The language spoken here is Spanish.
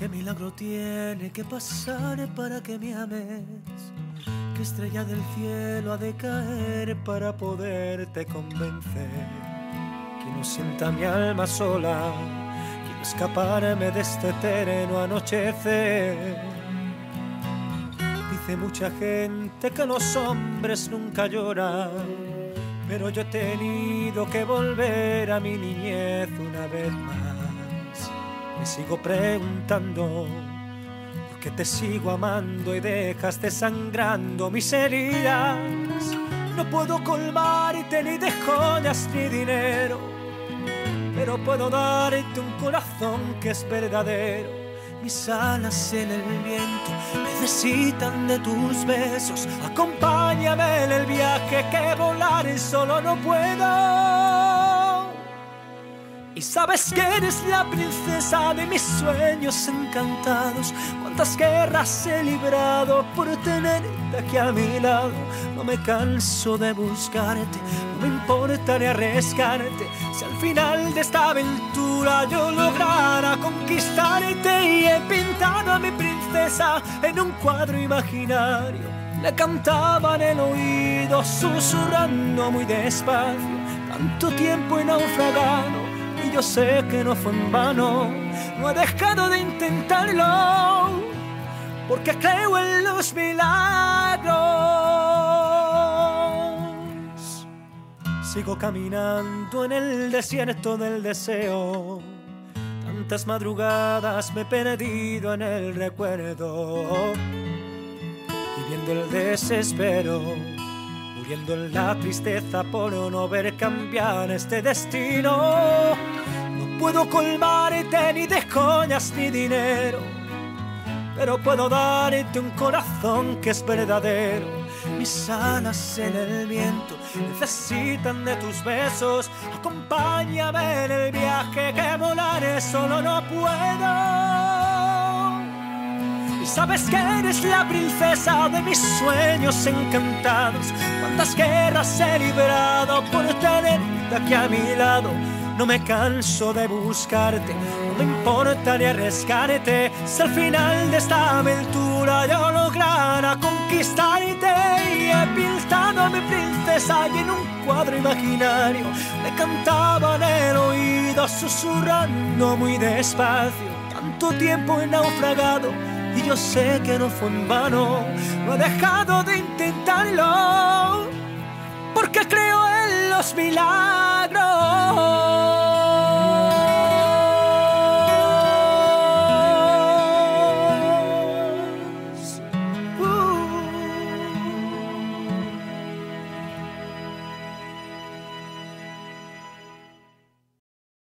¿Qué milagro tiene que pasar para que me ames? ¿Qué estrella del cielo ha de caer para poderte convencer? Que no sienta mi alma sola, quiero escaparme de este terreno anochecer. Dice mucha gente que los hombres nunca lloran, pero yo he tenido que volver a mi niñez una vez más me sigo preguntando por qué te sigo amando y dejas desangrando mis heridas. No puedo colmarte ni de joyas ni dinero, pero puedo darte un corazón que es verdadero. Mis alas en el viento necesitan de tus besos. Acompáñame en el viaje que volar solo no puedo. Sabes que eres la princesa de mis sueños encantados. Cuántas guerras he librado por tenerte aquí a mi lado. No me canso de buscarte, no me importa ni arriesgarte. Si al final de esta aventura yo lograra conquistarte y he pintado a mi princesa en un cuadro imaginario. Le cantaba en el oído, susurrando muy despacio. Tanto tiempo he naufragado yo sé que no fue en vano, no he dejado de intentarlo, porque creo en los milagros. Sigo caminando en el desierto del deseo, tantas madrugadas me he perdido en el recuerdo, viviendo el desespero muriendo en la tristeza por no ver cambiar este destino. Puedo colmarte ni de coñas ni dinero, pero puedo darte un corazón que es verdadero. Mis alas en el viento necesitan de tus besos. Acompáñame en el viaje que volaré, solo no puedo. Sabes que eres la princesa de mis sueños encantados. Cuántas guerras he librado por tenerte aquí a mi lado. No me canso de buscarte, no me importa ni arriesgarte. Si al final de esta aventura yo lograra conquistarte y he pintado a mi princesa y en un cuadro imaginario me cantaba en el oído susurrando muy despacio. Tanto tiempo he naufragado y yo sé que no fue en vano, no he dejado de intentarlo, porque creo en los milagros.